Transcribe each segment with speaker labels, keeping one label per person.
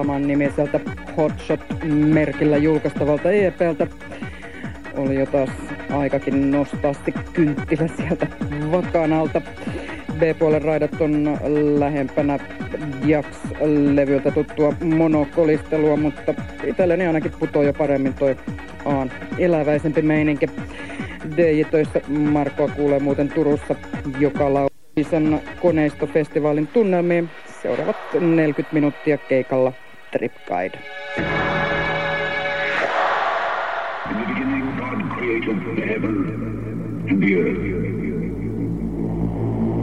Speaker 1: saman nimiseltä Hotshot-merkillä julkaistavalta EPltä. Oli jo taas aikakin nostaa se kynttilä sieltä vakanalta. B-puolen raidat on lähempänä Jax-levyltä tuttua monokolistelua, mutta itselleni ainakin putoo jo paremmin toi Aan eläväisempi meininki. DJ-töissä Markoa kuulee muuten Turussa joka laulisen koneistofestivaalin tunnelmiin. Seuraavat 40 minuuttia keikalla Trip Guide. In the beginning God created the heaven and the earth.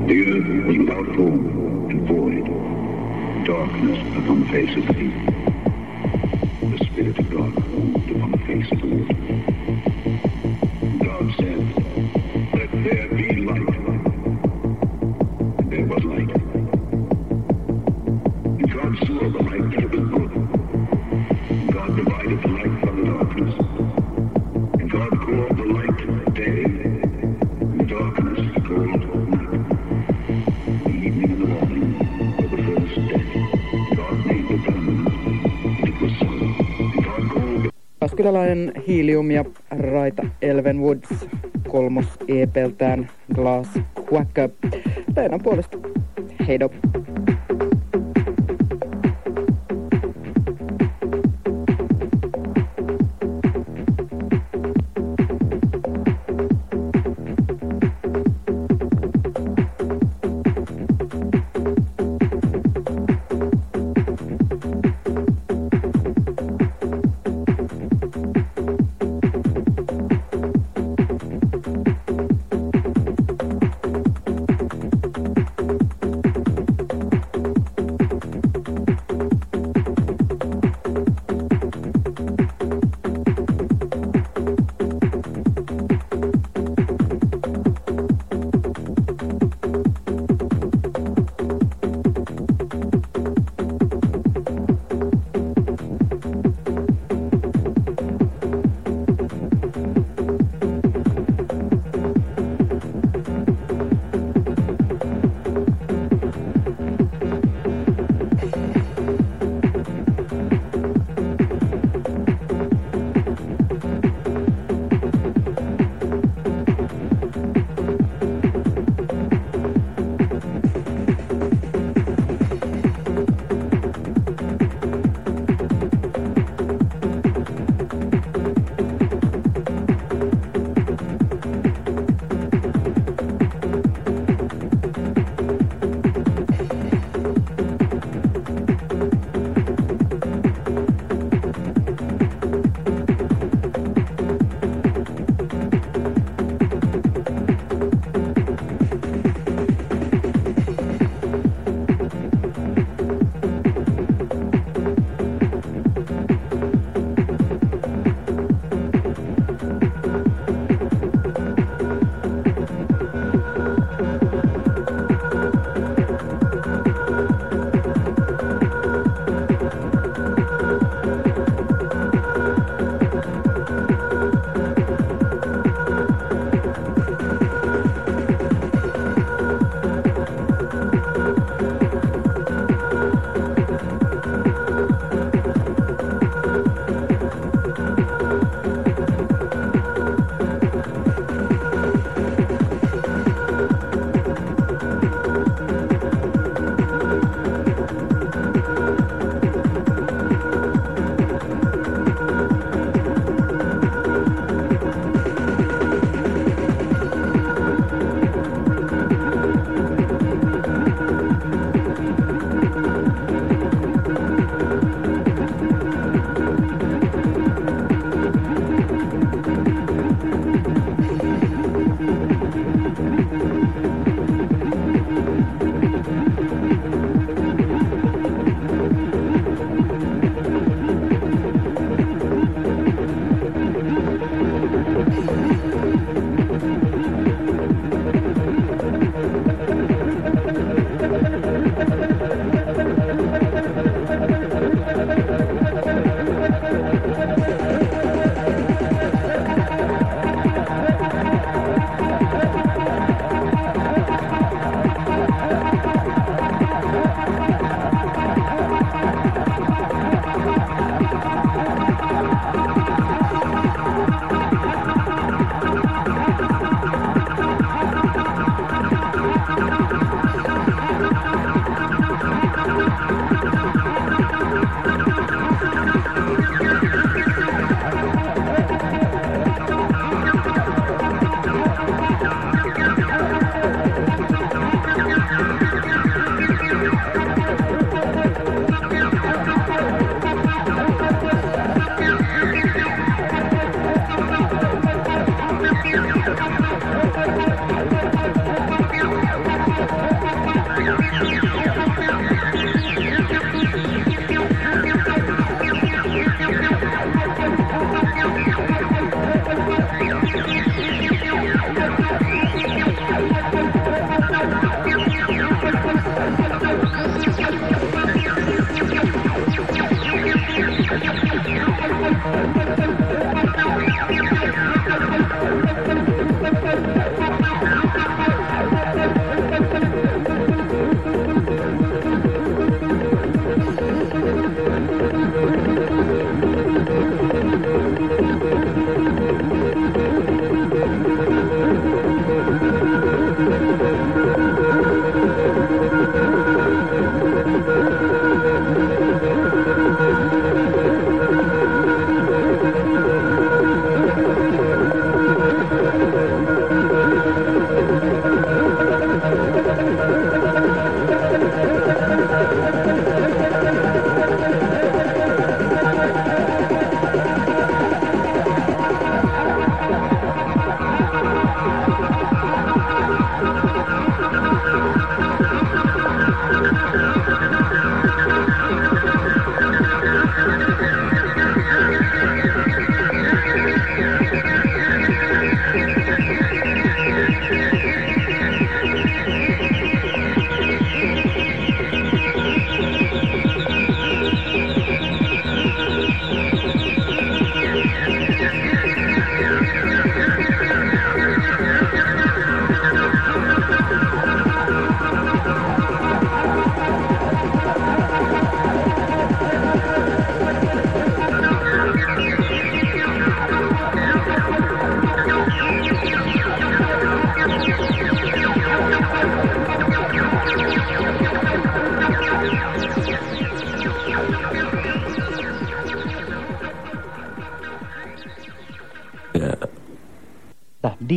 Speaker 1: The earth was without form and void, darkness upon the face of the deep. The Spirit of God moved upon the face of the water. Jyväskyläläinen Helium ja Raita Elven Woods kolmos EPltään Glass Quacker. Teidän puolesta heido.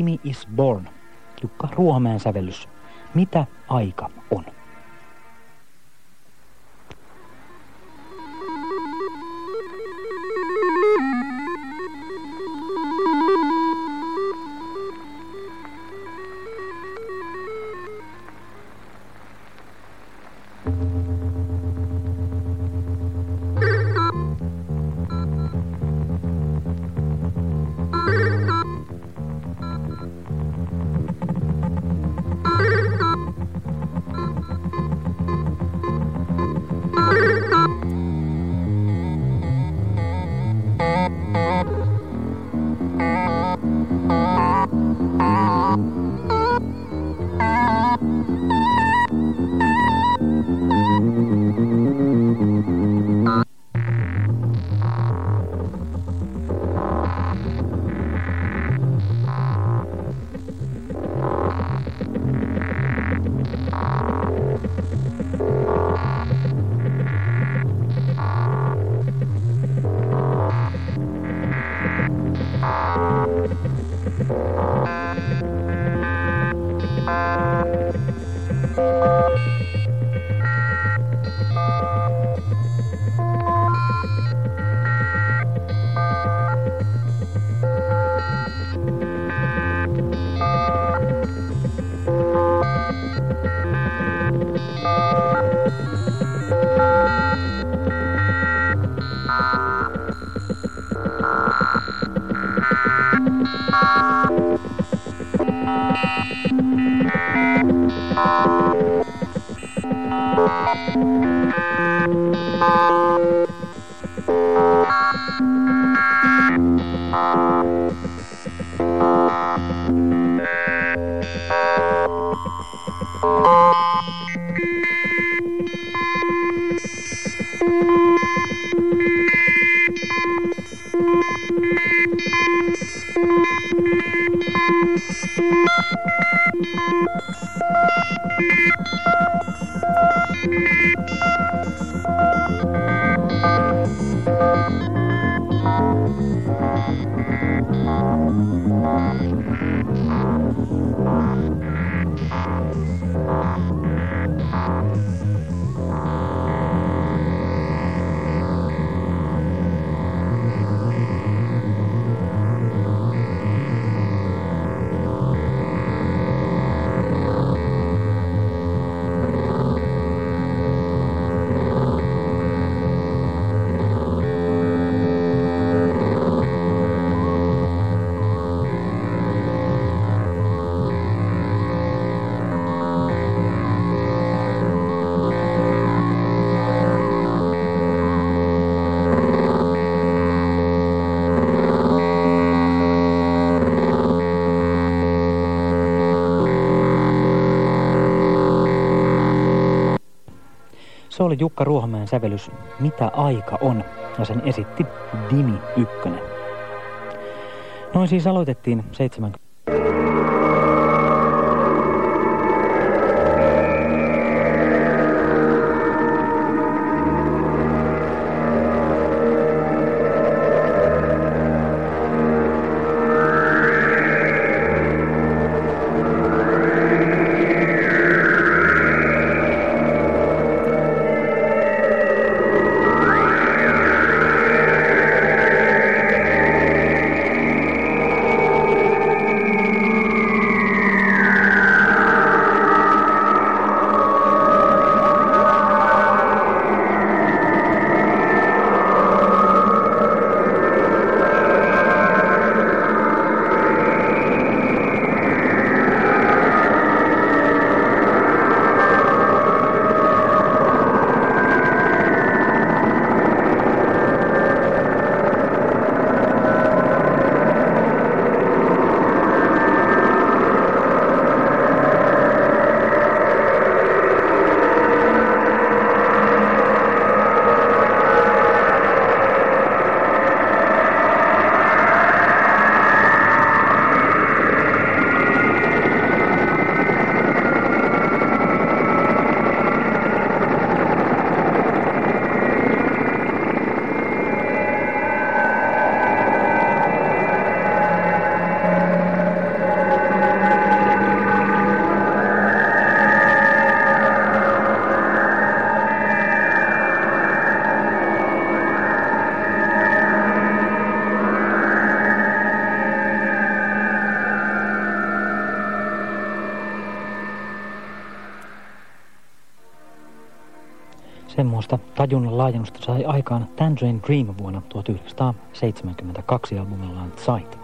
Speaker 2: Dimi is Born. Jukka Ruohomäen sävellys. Mitä aika Se oli Jukka Ruohomäen sävellys Mitä aika on, ja sen esitti Dimi Ykkönen. Noin siis aloitettiin 70 Semmoista tajunnan laajennusta sai aikaan Tangerine Dream vuonna 1972 albumillaan Sight.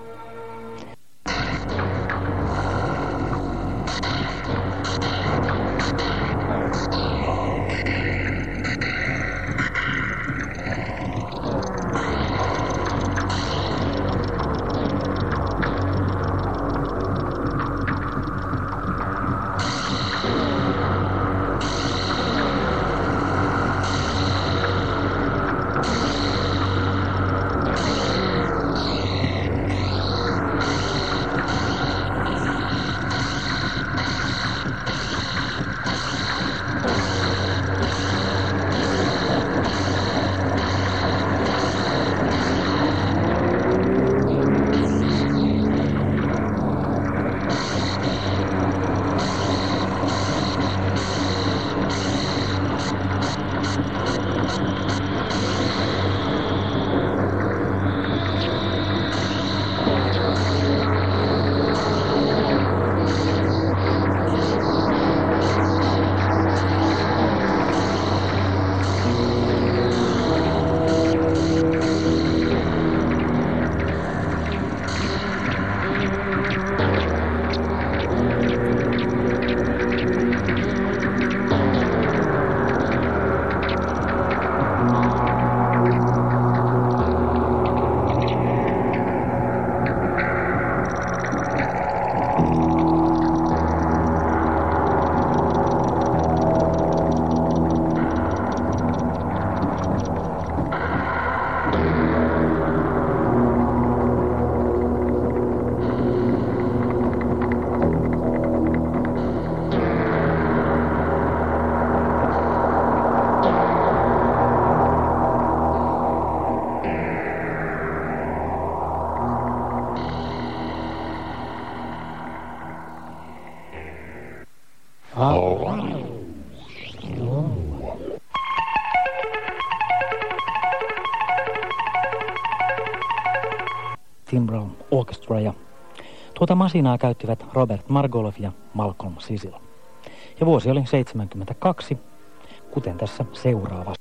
Speaker 2: Masinaa käyttivät Robert Margolov ja Malcolm Sisil. Ja vuosi oli 72, kuten tässä seuraavassa.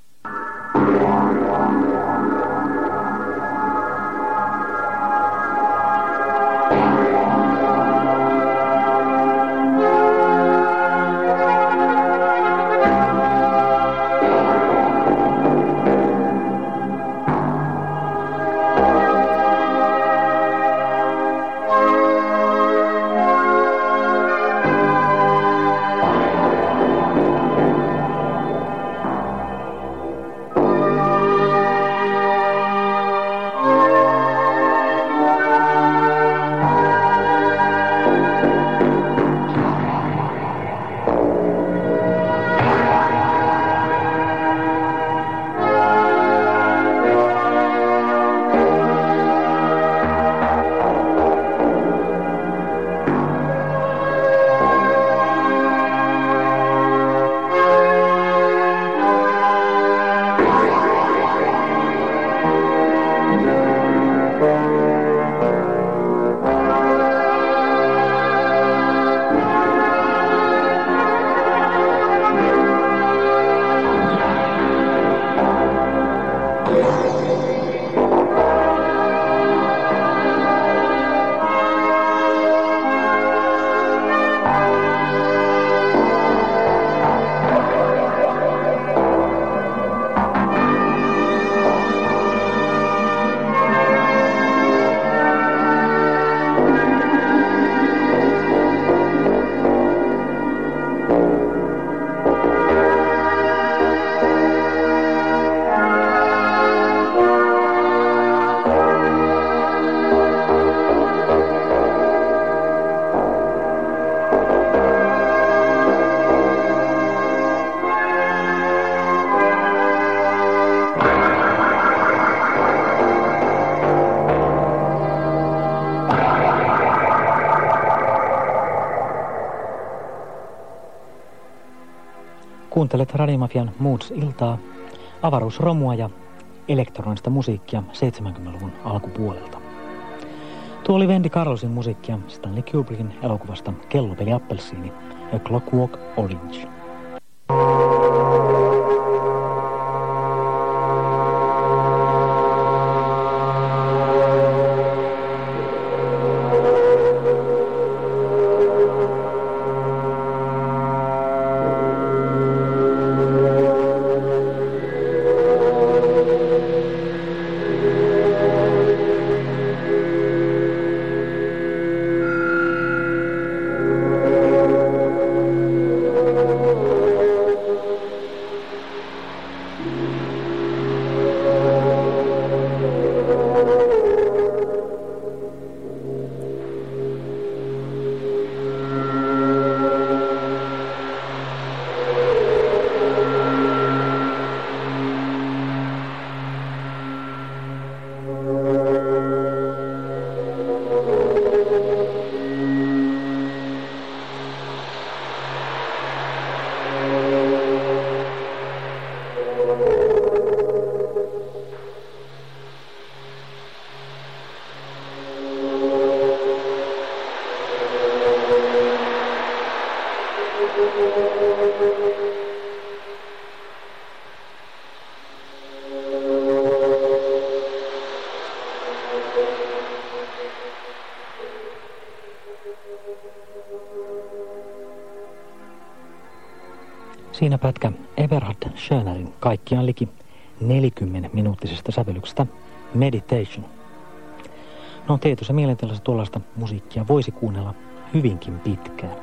Speaker 2: Kuuntelet Radimafian Moods-iltaa, avaruusromua ja elektronista musiikkia 70-luvun alkupuolelta. Tuo oli Wendy Carlosin musiikkia Stanley Kubrickin elokuvasta Kellopeli Appelsiini A Clockwork Orange. Pätkä Everhard Schönerin kaikkiaan liki 40-minuuttisesta sävellyksestä Meditation. No tietyssä mielentilassa tuollaista musiikkia voisi kuunnella hyvinkin pitkään.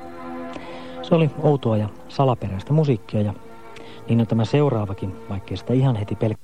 Speaker 2: Se oli outoa ja salaperäistä musiikkia ja niin on tämä seuraavakin, vaikkei sitä ihan heti pelkästään.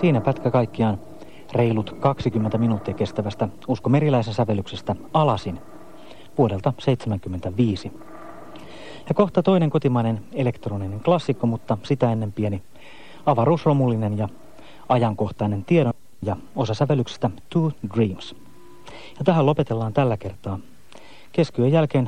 Speaker 2: Siinä pätkä kaikkiaan reilut 20 minuuttia kestävästä Usko Meriläisen sävellyksestä Alasin vuodelta 1975. Ja kohta toinen kotimainen elektroninen klassikko, mutta sitä ennen pieni avaruusromullinen ja ajankohtainen tiedon ja osa sävellyksestä Two Dreams. Ja tähän lopetellaan tällä kertaa. Keskiyön jälkeen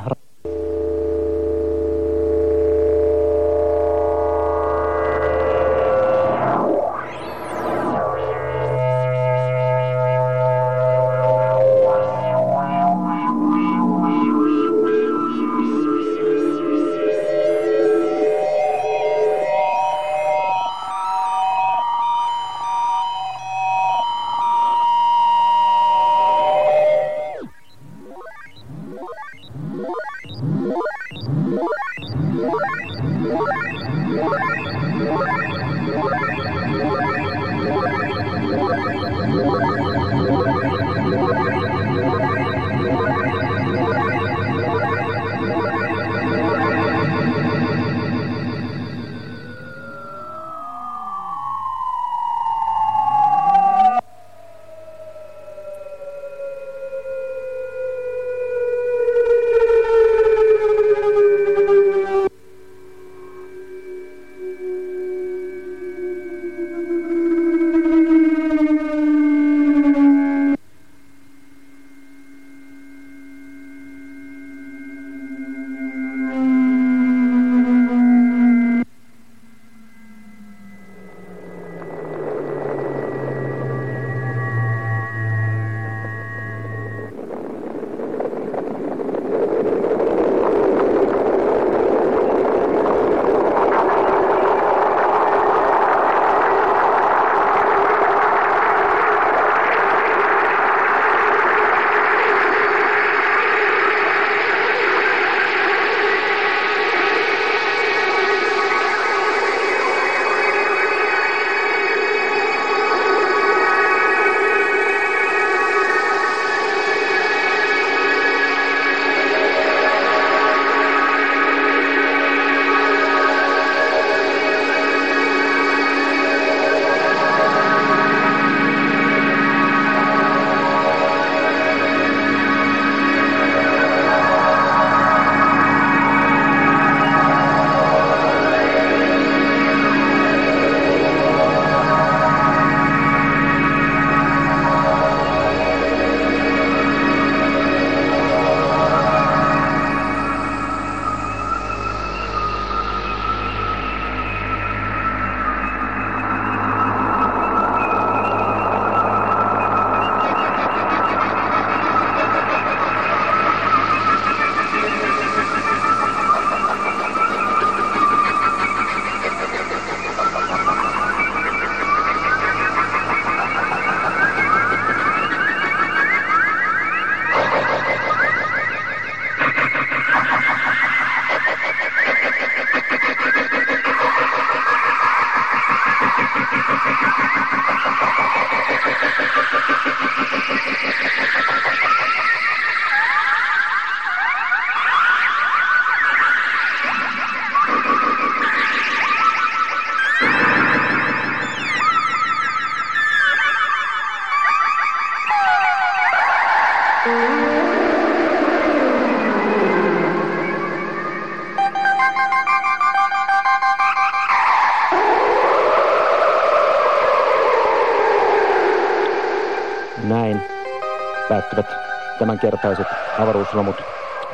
Speaker 3: tämänkertaiset avaruuslomut.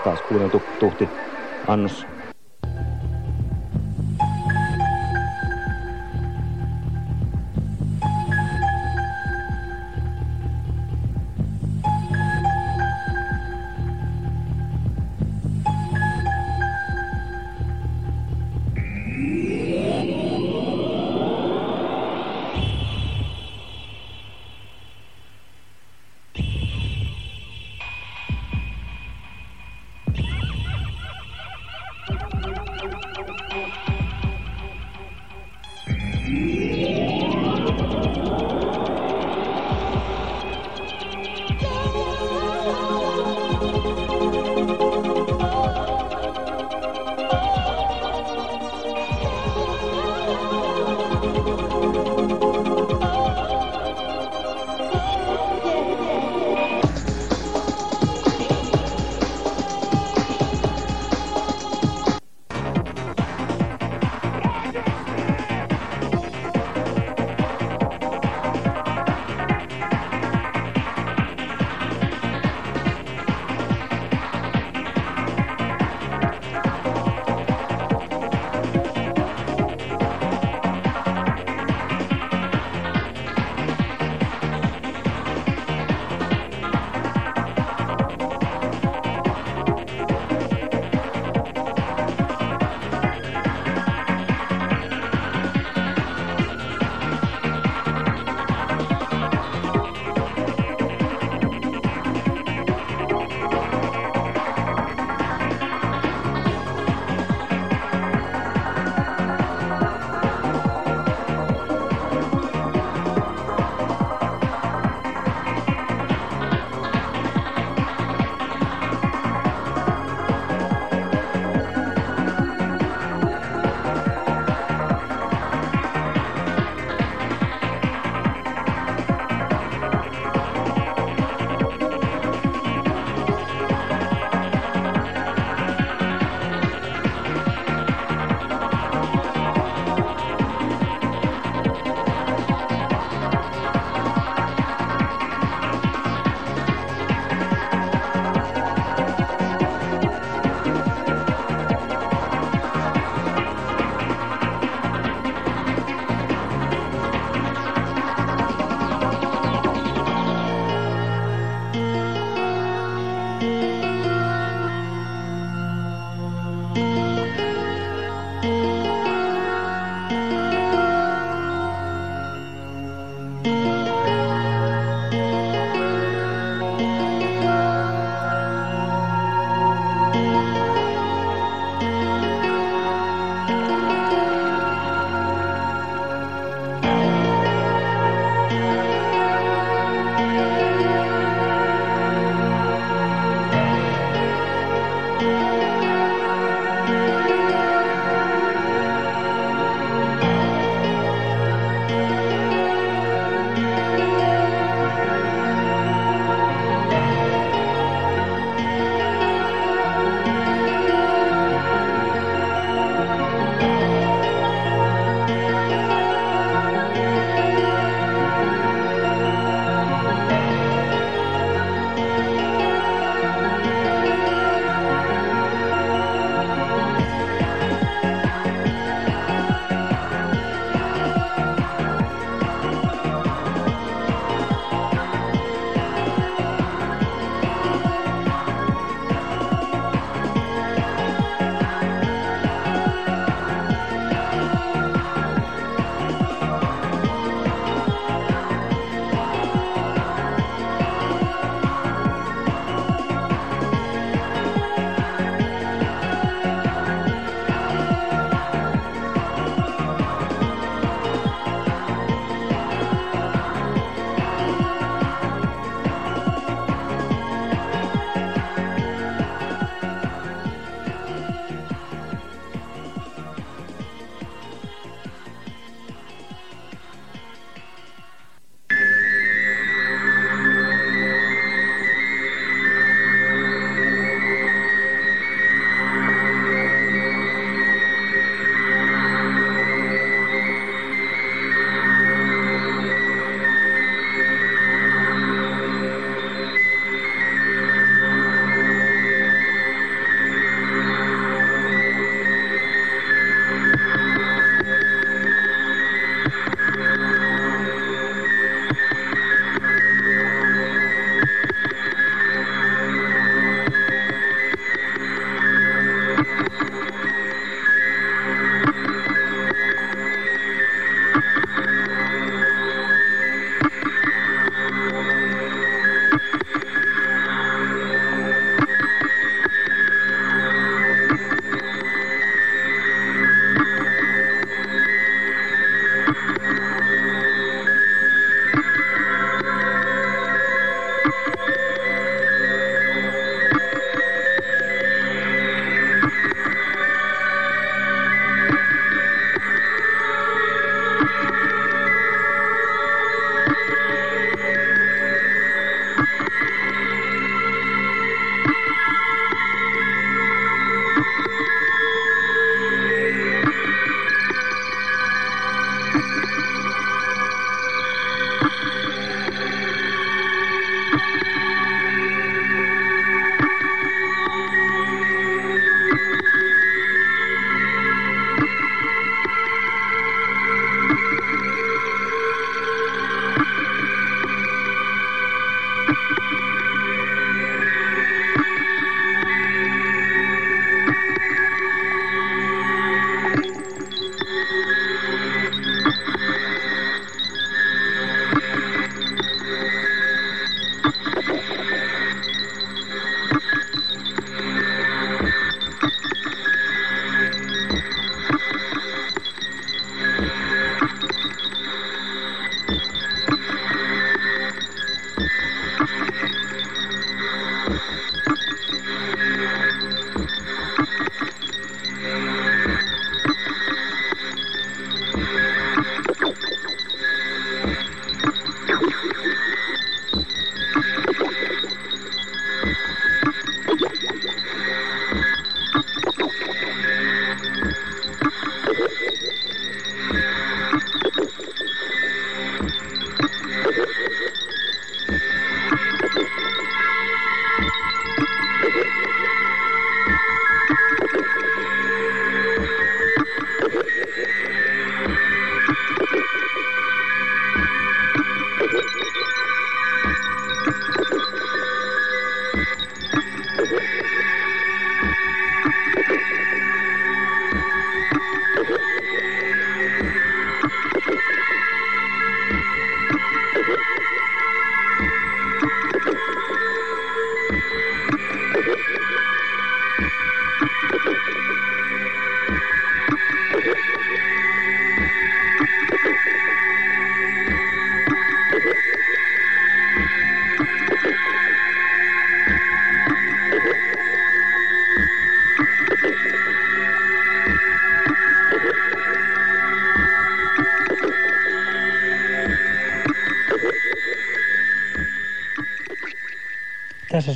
Speaker 3: Taas kuunneltu tuhti annos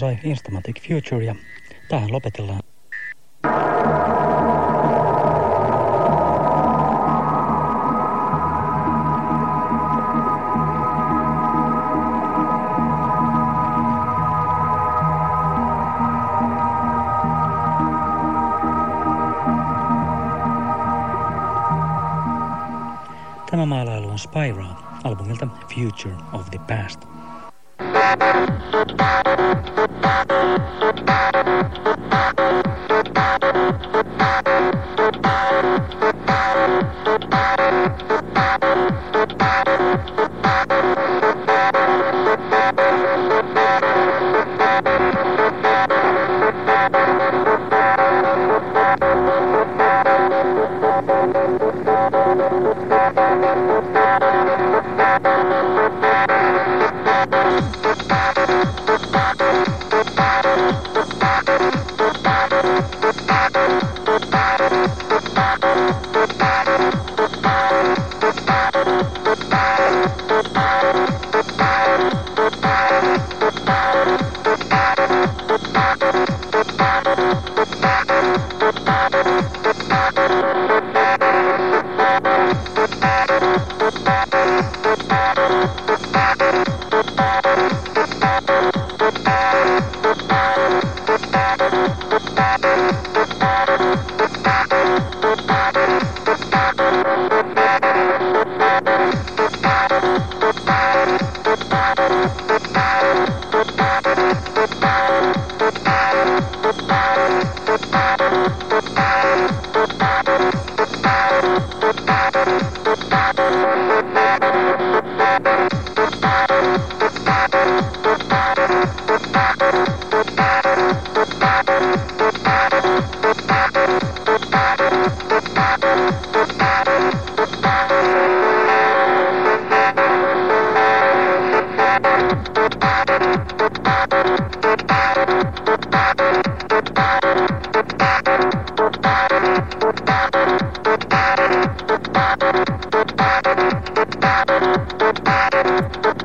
Speaker 2: Soi Instamatic Future ja tähän lopetellaan. Tämä maalailu on Spyro albumilta Future of the Past. thank you. Thank you.